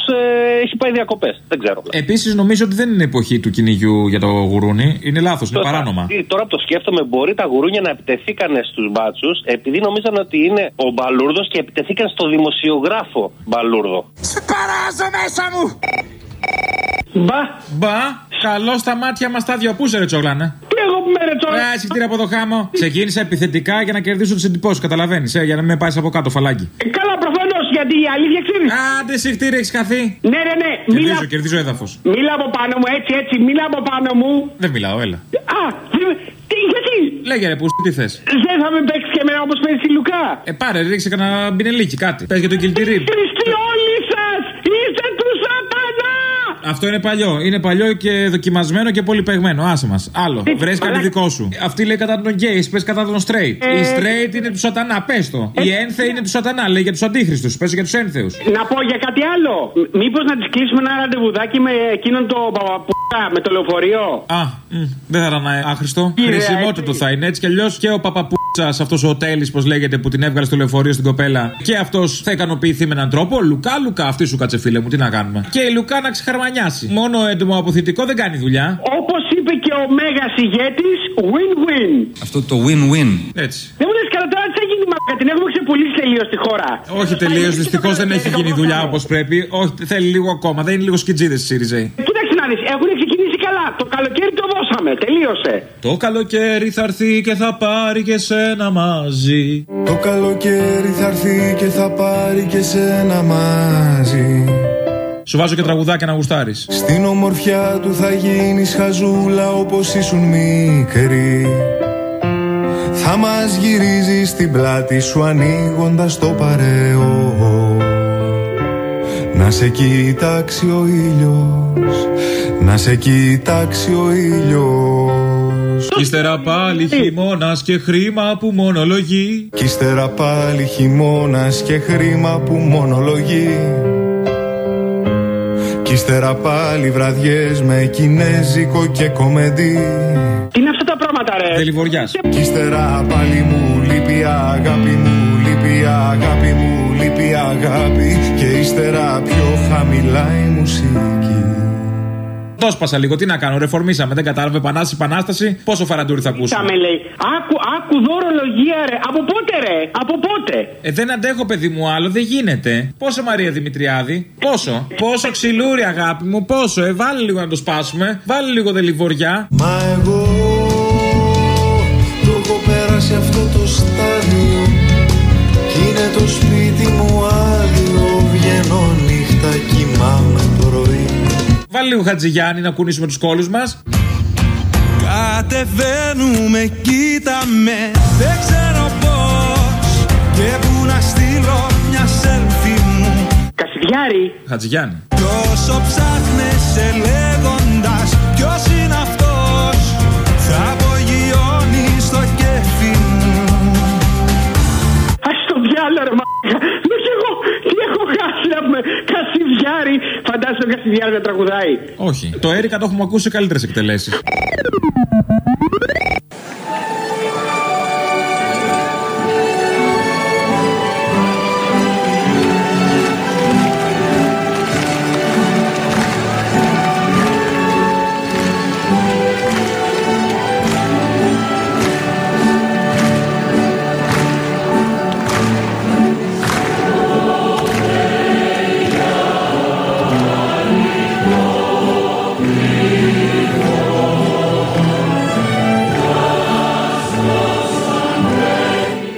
έχει πάει διακοπές. Δεν ξέρω. Επίσης, νομίζω ότι δεν είναι εποχή του κυνηγιού για το γουρούνι. Είναι λάθος, είναι Τώρα- παράνομα. Τώρα που το σκέφτομαι, μπορεί τα γουρούνια να επιτεθήκανε στους μπάτσους επειδή νομίζαν ότι είναι ο Μπαλούρδος και επιτεθήκαν στο δημοσιογράφο Μπαλούρδο. Σε παράζω μέσα μου! Μπα! Μπα, καλό στα μάτια μας τα δυο. Πού σε ρε τσόγλανε. Τι εγώ που με ρε τσόγλανε. Ε, συγχτήρια από το χάμο; Ξεκίνησα επιθετικά για να κερδίσω τις εντυπώσεις, καταλαβαίνεις. Ε, για να μην με πάει από κάτω φαλάκι. Καλά, προφανώς γιατί η αλήθεια ξέρεις. Άντε, σιχτίρια, έχεις χαθεί. Ναι, ναι, ναι. Μίλα, Κερδίζω, κερδίζω έδαφος. μίλα από πάνω μου, έτσι, έτσι. Μίλα από πάνω μου. Δεν μιλάω, έλα. Α, δεν- τι, γιατί. Λέγε ρε, πού τι θες; Δεν θα με παίξεις και εμένα όπως παίζει η Λουκά. Ε, πάρε, ρίξε κανένα μπινελίκι, κάτι. Πες για τον κιλτηρί. Χριστί όλοι Αυτό είναι παλιό. Είναι παλιό και δοκιμασμένο και πολύ παιγμένο. Άσε μας. Άλλο. Τι, Βρες κάτι μαλάκα. δικό σου. Αυτή λέει κατά τον γκέι, εσύ πες κατά τον straight. Ε. Η straight είναι του σατανά, πες το. Η ένθε είναι του σατανά, λέει για τους αντίχριστους. Πες για τους ένθεους. Να πω για κάτι άλλο. Μήπως να της κλείσουμε ένα ραντεβουδάκι με εκείνον το παπαπούτα με το λεωφορείο; Α, μ, δεν θα ήταν άχρηστο. Κύριε, Χρησιμότατο έτσι. θα είναι έτσι κι αλλιώς και ο παπαπούτσα αυτός ο τέλης, πώς λέγεται, που την έβγαλε στο λεωφορείο στην κοπέλα. Και αυτός θα ικανοποιηθεί με έναν τρόπο. Λουκά, Λουκά, αυτή σου κάτσε φίλε μου, τι να κάνουμε. Και η Λουκά να ξεχαρμανιάσει. Μόνο έντομο αποθητικό δεν κάνει δουλειά. Όπως είπε και ο μέγας ηγέτης, win-win. Αυτό το win-win. Έτσι. Δεν μου λες καλά τώρα τι θα γίνει, μαλάκα. Την έχουμε ξεπουλήσει τελείως στη χώρα. Όχι τελείως, δυστυχώς δεν έχει γίνει δουλειά όπως πρέπει. Όχι, θέλει λίγο ακόμα. Δεν είναι λίγο σκιτζίδες η ΣΥΡΙΖΑ. Κοίταξε να δει, έχουν ξεκινήσει καλά. Το καλοκαίρι το δώσαμε, τελείωσε. Το καλοκαίρι θα έρθει και θα πάρει και σένα μαζί. Το καλοκαίρι θα έρθει και θα πάρει και σένα μαζί Σου βάζω και τραγουδάκια να γουστάρεις. Στην ομορφιά του θα γίνεις χαζούλα όπως ήσουν μικρή Θα μας γυρίζεις την πλάτη σου ανοίγοντας το παρέο Να σε κοιτάξει ο ήλιος Να σε κοιτάξει ο ήλιος Κι ύστερα πάλι χειμώνας και χρήμα που μονολογεί. Κι ύστερα πάλι χειμώνας και χρήμα που μονολογεί Κι ύστερα πάλι βραδιές με κινέζικο και κομεντί Τι είναι αυτά τα πράγματα, ρε; Δελιβοριάς. Κι ύστερα πάλι μου λείπει η αγάπη μου Λείπει η αγάπη μου, λείπει η αγάπη Και ύστερα πιο χαμηλά η μουσική Το σπάσα λίγο, τι να κάνω, ρεφορμήσαμε. Δεν κατάλαβε επανάσταση, επανάσταση. Πόσο φαραντούρι θα ακούσουμε. Τα με λέει. Άκου, άκου δωρολογία, ρε. Από πότε, ρε. Από πότε; Ε, δεν αντέχω, παιδί μου, άλλο, δεν γίνεται. Πόσο Μαρία Δημητριάδη, πόσο. Πόσο ξυλούρι, αγάπη μου, πόσο. Ε, βάλε λίγο να το σπάσουμε. Βάλε λίγο δελιβοριά. Μα εγώ το έχω πέρασει αυτό το στάδιο Κι είναι το σπίτι μου άδειο Βγαίνω νύχτα κοιμάμαι πρωί Βάλε λίγο Χατζηγιάννη να κουνήσουμε τους κόλους μας. Κατεβαίνουμε, κοίτα με Δεν ξέρω πως Και που να στείλω μια selfie μου Κασιδιάρη. Χατζηγιάννη. Τόσο ψάχνεσαι λέγοντας Ποιος είναι αυτός Θα έχω χάσει να πούμε. Κασιδιάρη. Φαντάζεσαι τον Κασιδιάρης να τραγουδάει. Όχι. Το Έρικα το έχουμε ακούσει σε καλύτερες εκτελέσεις.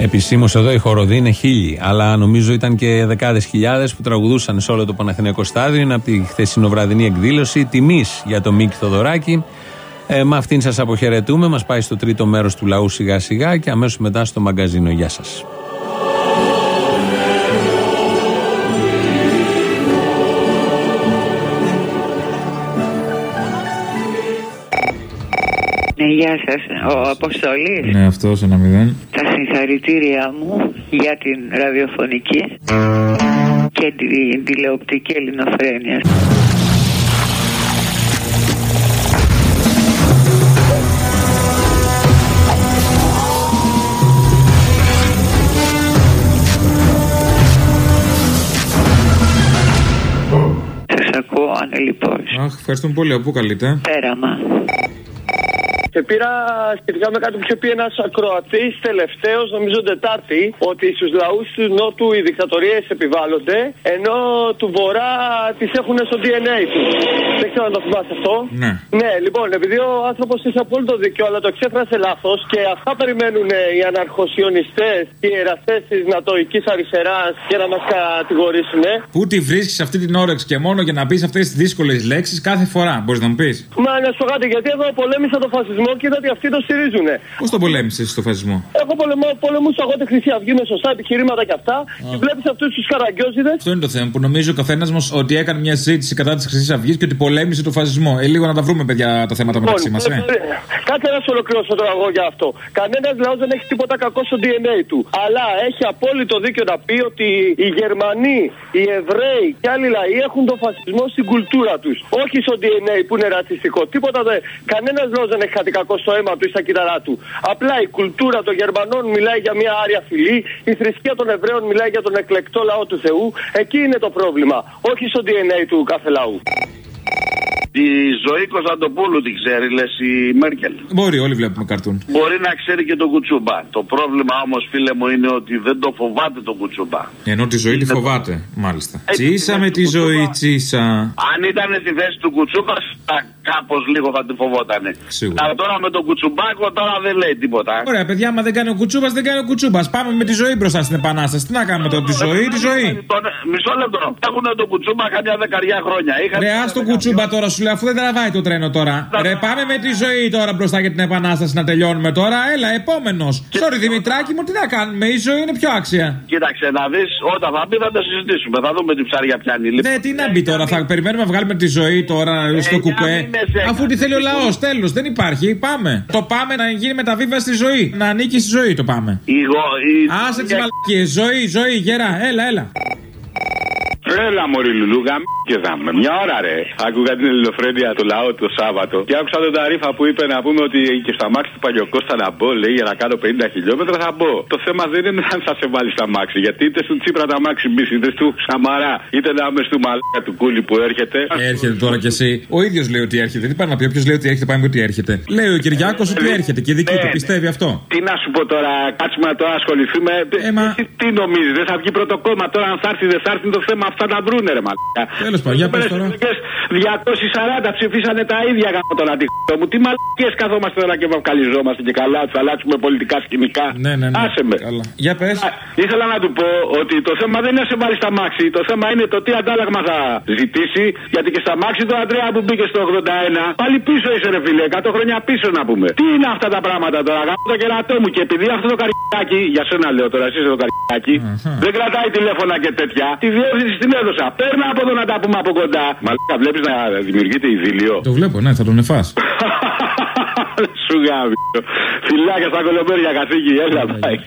Επισήμως εδώ η χοροδοί είναι χίλιοι, αλλά νομίζω ήταν και δεκάδες χιλιάδες που τραγουδούσαν σε όλο το Παναθηναϊκό στάδιο. Είναι από τη χθεσινοβραδινή εκδήλωση τιμής για το Μίκη Θοδωράκη. Ε, με αυτήν σας αποχαιρετούμε. Μας πάει στο τρίτο μέρος του λαού σιγά σιγά και αμέσως μετά στο μαγκαζίνο. Γεια σας. Γεια σας. Ο Αποστολής. Ναι, αυτός ένα μηδέν. Τα συγχαρητήριά μου για την ραδιοφωνική και την τηλεοπτική ελληνοφρένεια. Σας ακούω ανελειπώς. Αχ, ευχαριστούμε πολύ. Από πού καλείτε; Πέραμα. Και πήρα σχετικά με κάτι που είχε πει ένας ακροατής τελευταίος, νομίζω Τετάρτη, ότι στους λαούς του Νότου οι δικτατορίες επιβάλλονται, ενώ του Βορρά τις έχουν στο DNA τους. Δεν ξέρω αν το θυμάσαι αυτό. Ναι. Ναι, λοιπόν, επειδή ο άνθρωπος έχει απόλυτο δίκιο, αλλά το εξέφρασε λάθος και αυτά περιμένουν οι αναρχοσιονιστές και οι εραστέ της νατοική αριστεράς για να μας κατηγορήσουν. Πού τη βρίσκεις αυτή την όρεξη και μόνο για να πεις αυτές τις δύσκολες λέξεις κάθε φορά, μπορείς να μου πεις; Μα να σου πω κάτι, γιατί εγώ πολέμησα τον φασισμό και είδα ότι αυτοί το στηρίζουν. Πώς τον πολέμησες στο φασισμό; Έχω πολεμό, πολεμούσα εγώ τη Χρυσή Αυγή με σωστά επιχειρήματα και αυτά. Και βλέπεις αυτούς τους καραγκιόζιδε. Αυτό είναι το θέμα που νομίζω ο καθένας μας ότι έκανε μια συζήτηση κατά της Χρυσής Αυγής και ότι πολέμησε τον φασισμό. Ε, λίγο να τα βρούμε, παιδιά, τα θέματα μεταξύ μας. Ε. Κάτσε να σου ολοκληρώσω τώρα εγώ για αυτό. Κανένας λαός δεν έχει τίποτα κακό στο DNA του. Αλλά έχει απόλυτο δίκιο να πει ότι οι Γερμανοί, οι Εβραίοι και άλλοι λαοί έχουν τον φασισμό στην κουλτούρα τους. Όχι στο DNA που είναι ρατσιστικό. Τίποτα δεν. Κανένας λαός δεν έχει κάτι κακό στο αίμα του ή στα κύτταρά του. Απλά η κουλτούρα των Γερμανών μιλάει για μια άρια φυλή, η θρησκεία των Εβραίων μιλάει για τον εκλεκτό λαό του Θεού. Εκεί είναι το πρόβλημα. Όχι στο DNA του κάθε λαού. Τη ζωή Κωνσταντοπούλου την ξέρει, λες η Μέρκελ. Μπορεί, όλοι βλέπουμε καρτούν. Μπορεί να ξέρει και τον Κουτσούμπα. Το πρόβλημα όμως, φίλε μου, είναι ότι δεν το φοβάται τον Κουτσούμπα. Ενώ τη ζωή τη φοβάται, μάλιστα. Τσίσα με τη ζωή, τσίσα. Αν ήταν στη θέση του Κουτσούμπα, κάπως λίγο θα τη φοβότανε. Σίγουρα. Αλλά τώρα με τον Κουτσουμπάκο τώρα δεν λέει τίποτα. Ωραία, παιδιά, άμα δεν κάνει ο Κουτσούμπας, δεν κάνει ο Κουτσούμπας. Πάμε με τη ζωή μπροστά στην επανάσταση. Τι να κάνουμε τώρα, τη ζωή, τη ζωή. Μισό λεπτό. Έχουν τον Κουτσούμπα καμιά δεκαριά χρόνια. Είχαν Ρε, α τον Κουτσούμπα τώρα σου λέω, αφού δεν τραβάει το τρένο τώρα. Ρε, πάμε με τη ζωή τώρα μπροστά για την επανάσταση να τελειώνουμε τώρα. Έλα, επόμενος. Sorry, Δημητράκη μου, τι να κάνουμε, η ζωή είναι πιο άξια. Κοίταξε να δεις, όταν θα μπει θα το συζητήσουμε. Θα δούμε τι ψάρια πιάνει. Ναι, τι να μπει τώρα, θα περιμένουμε να βγάλουμε τη ζωή τώρα στο κουπέ. Αφού τη θέλει ο λαός, τέλος, δεν υπάρχει. Πάμε. Το πάμε να γίνει μεταβίβαση στη ζωή. Να ανήκει στη ζωή το πάμε. Άσε τις μαλακίες. Ζωή, ζωή, γερά. Έλα, έλα. Έλα, Μωρή Λουλού, και δάμε. Μια ώρα ρε. Άκουγα την ελληνοφρένεια του λαού το Σάββατο και άκουσα τον Ταρίφα που είπε να πούμε ότι και στα μάξι του Παλιοκώστα να μπω, λέει για να κάνω 50 χιλιόμετρα θα μπω. Το θέμα δεν είναι αν θα σε βάλει στα μάξι. Γιατί είτε στον Τσίπρα τα μάξι μπεις, είτε του Σαμαρά, είτε να είμαι στο μαλάκα του κούλι που έρχεται. Έρχεται τώρα κι εσύ. Ο ίδιος λέει ότι έρχεται. Τι πάει να πει, όποιος λέει ότι έρχεται, πάει ότι έρχεται. Λέει ο Κυριάκος ότι έρχεται και δική του πιστεύει αυτό. Τι να σου πω τώρα, κάτσουμε τώρα να ασχοληθούμε. Τι, τι νομίζεις, δεν θα βγει πρώτο κόμμα τώρα αν θα έρθει, δεν θα έρθει το θέμα αυτά να βρούνε ρε μαλάκα. Τέλος πάντων, για πες τώρα. 240 ψηφίσανε τα ίδια γάμο τον αντίκτυπο μου. Τι μαλακίες καθόμαστε τώρα και βαυκαλιζόμαστε και καλά, του αλλάξουμε πολιτικά σκηνικά. Ναι, ναι, ναι. Άσε με. Καλά. Για πες. Ήθελα να του πω ότι το θέμα δεν είναι να σε βάλει στα μάξι. Το θέμα είναι το τι αντάλλαγμα θα ζητήσει. Γιατί και στα μάξι του Αντρέα που μπήκε στο 81, πάλι πίσω είσαι ρε φίλε. 100 χρόνια πίσω να πούμε. Τι είναι αυτά τα πράγματα τώρα. Γάμο το κερατό μου και επειδή αυτό το καρικάκι, για σένα λέω τώρα, εσύ είσαι το καρικάκι, δεν κρατάει τηλέφωνα και τέτοια. Τη διεύθυνση την έδωσα. Παίρνα από εδώ να τα πούμε από κοντά. Μαλάκα βλέπεις να δημιουργείται ειδήλιο. Το βλέπω, ναι, θα τον εφάς. Σου γάμι. Φιλάκια στα κολομπέρια καθήκη, έλα πάει.